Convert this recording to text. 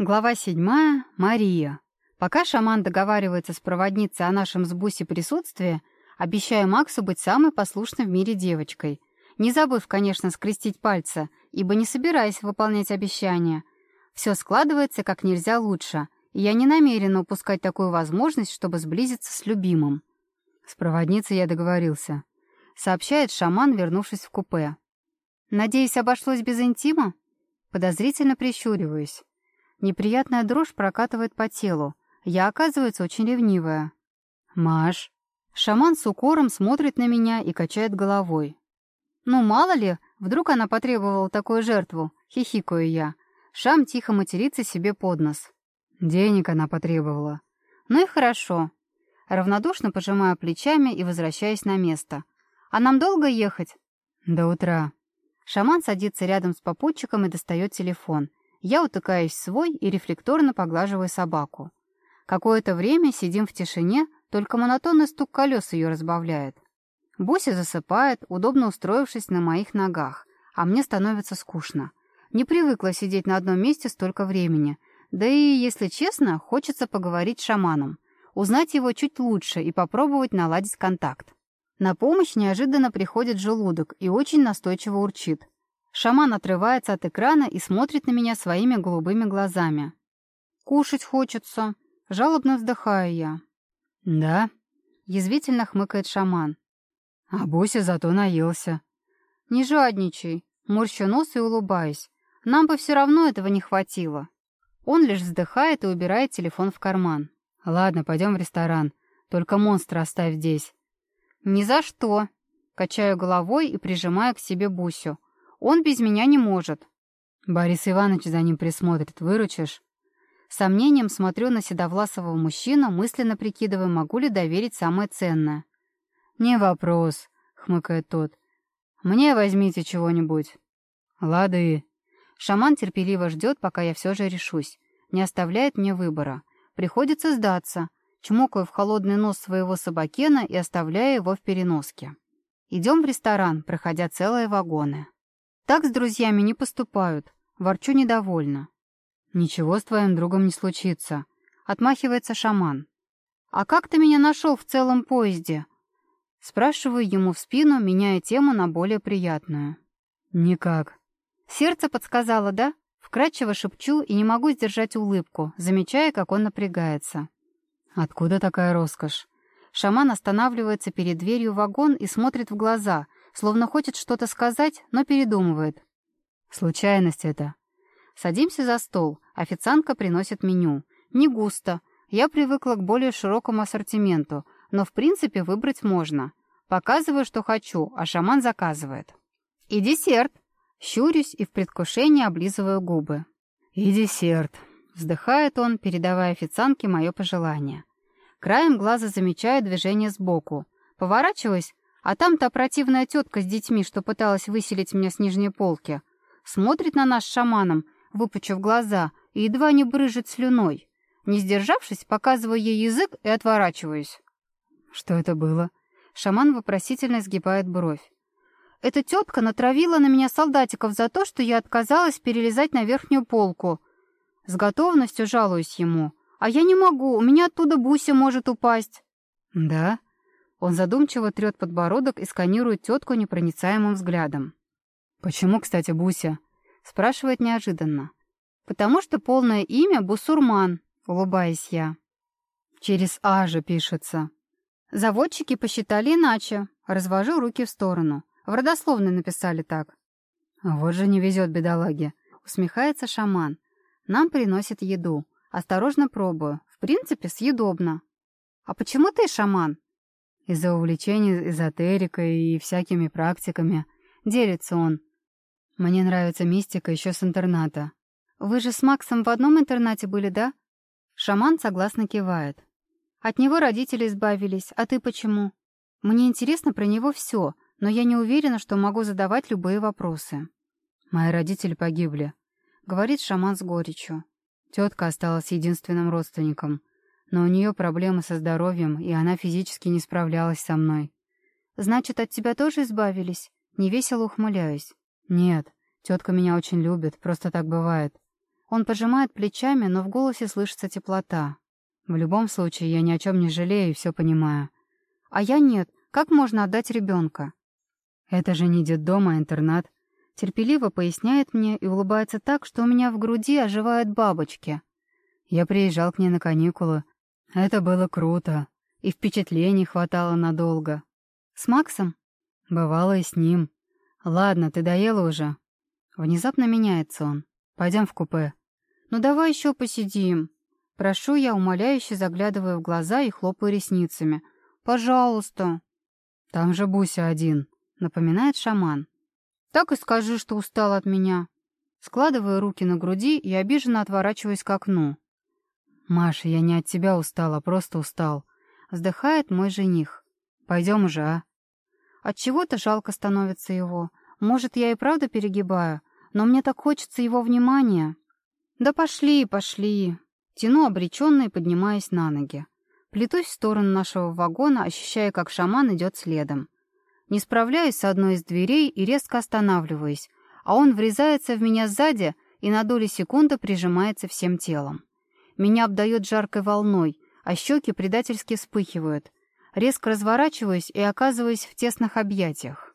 Глава седьмая. Мария. Пока шаман договаривается с проводницей о нашем с Буси присутствии, обещаю Максу быть самой послушной в мире девочкой. Не забыв, конечно, скрестить пальцы, ибо не собираюсь выполнять обещания. Все складывается как нельзя лучше, и я не намерена упускать такую возможность, чтобы сблизиться с любимым. С проводницей я договорился. Сообщает шаман, вернувшись в купе. «Надеюсь, обошлось без интима?» Подозрительно прищуриваюсь. Неприятная дрожь прокатывает по телу. Я, оказывается, очень ревнивая. «Маш». Шаман с укором смотрит на меня и качает головой. «Ну, мало ли, вдруг она потребовала такую жертву?» — хихикаю я. Шам тихо матерится себе под нос. Денег она потребовала. Ну и хорошо. Равнодушно пожимаю плечами и возвращаюсь на место. А нам долго ехать? До утра. Шаман садится рядом с попутчиком и достает телефон. Я утыкаюсь в свой и рефлекторно поглаживаю собаку. Какое-то время сидим в тишине, только монотонный стук колес ее разбавляет. Буся засыпает, удобно устроившись на моих ногах, а мне становится скучно. Не привыкла сидеть на одном месте столько времени. Да и, если честно, хочется поговорить с шаманом, узнать его чуть лучше и попробовать наладить контакт. На помощь неожиданно приходит желудок и очень настойчиво урчит. Шаман отрывается от экрана и смотрит на меня своими голубыми глазами. «Кушать хочется», — жалобно вздыхаю я. «Да?» — язвительно хмыкает шаман. «А Буся зато наелся». «Не жадничай», — морщу нос и улыбаюсь. «Нам бы все равно этого не хватило». Он лишь вздыхает и убирает телефон в карман. «Ладно, пойдем в ресторан. Только монстра оставь здесь». «Ни за что!» — качаю головой и прижимаю к себе Бусю. Он без меня не может. Борис Иванович за ним присмотрит, выручишь? Сомнением смотрю на седовласого мужчину, мысленно прикидывая, могу ли доверить самое ценное. «Не вопрос», — хмыкает тот. «Мне возьмите чего-нибудь». «Лады». Шаман терпеливо ждет, пока я все же решусь. Не оставляет мне выбора. Приходится сдаться. Чмокаю в холодный нос своего собакена и оставляю его в переноске. Идем в ресторан, проходя целые вагоны. Так с друзьями не поступают. Ворчу недовольно. «Ничего с твоим другом не случится», — отмахивается шаман. «А как ты меня нашел в целом поезде?» Спрашиваю ему в спину, меняя тему на более приятную. «Никак». «Сердце подсказало, да?» Вкратчиво шепчу и не могу сдержать улыбку, замечая, как он напрягается. «Откуда такая роскошь?» Шаман останавливается перед дверью вагон и смотрит в глаза — словно хочет что-то сказать, но передумывает. Случайность это. Садимся за стол. Официантка приносит меню. Не густо. Я привыкла к более широкому ассортименту, но в принципе выбрать можно. Показываю, что хочу, а шаман заказывает. И десерт. Щурюсь и в предвкушении облизываю губы. И десерт. Вздыхает он, передавая официантке мое пожелание. Краем глаза замечаю движение сбоку. Поворачиваюсь, а там та противная тетка с детьми, что пыталась выселить меня с нижней полки, смотрит на нас шаманом, выпучив глаза, и едва не брыжет слюной. Не сдержавшись, показываю ей язык и отворачиваюсь. Что это было? Шаман вопросительно сгибает бровь. Эта тетка натравила на меня солдатиков за то, что я отказалась перелезать на верхнюю полку. С готовностью жалуюсь ему. А я не могу, у меня оттуда Буся может упасть. Да? Он задумчиво трет подбородок и сканирует тетку непроницаемым взглядом. «Почему, кстати, Буся?» — спрашивает неожиданно. «Потому что полное имя Бусурман», — улыбаясь я. «Через «А» же пишется». Заводчики посчитали иначе. Развожу руки в сторону. В родословной написали так. «Вот же не везет бедолаге», — усмехается шаман. «Нам приносит еду. Осторожно пробую. В принципе, съедобно». «А почему ты шаман?» Из-за увлечения эзотерикой и всякими практиками. Делится он. Мне нравится мистика еще с интерната. Вы же с Максом в одном интернате были, да? Шаман согласно кивает. От него родители избавились, а ты почему? Мне интересно про него все, но я не уверена, что могу задавать любые вопросы. Мои родители погибли, говорит шаман с горечью. Тетка осталась единственным родственником но у нее проблемы со здоровьем, и она физически не справлялась со мной. «Значит, от тебя тоже избавились?» Невесело ухмыляюсь. «Нет, тетка меня очень любит, просто так бывает. Он пожимает плечами, но в голосе слышится теплота. В любом случае, я ни о чем не жалею и все понимаю. А я нет. Как можно отдать ребенка? Это же не детдом, а интернат. Терпеливо поясняет мне и улыбается так, что у меня в груди оживают бабочки. Я приезжал к ней на каникулы. Это было круто. И впечатлений хватало надолго. С Максом? Бывало и с ним. Ладно, ты доела уже. Внезапно меняется он. Пойдем в купе. Ну давай еще посидим. Прошу я, умоляюще заглядывая в глаза и хлопаю ресницами. Пожалуйста. Там же Буся один, напоминает шаман. Так и скажи, что устал от меня. Складываю руки на груди и обиженно отворачиваюсь к окну. «Маша, я не от тебя устал, а просто устал», — вздыхает мой жених. «Пойдем уже, а?» Отчего-то жалко становится его. Может, я и правда перегибаю, но мне так хочется его внимания. «Да пошли, пошли!» Тяну обреченно и поднимаясь на ноги. Плетусь в сторону нашего вагона, ощущая, как шаман идет следом. Не справляюсь с одной из дверей и резко останавливаюсь, а он врезается в меня сзади и на доли секунды прижимается всем телом. Меня обдает жаркой волной, а щеки предательски вспыхивают. Резко разворачиваюсь и оказываюсь в тесных объятиях.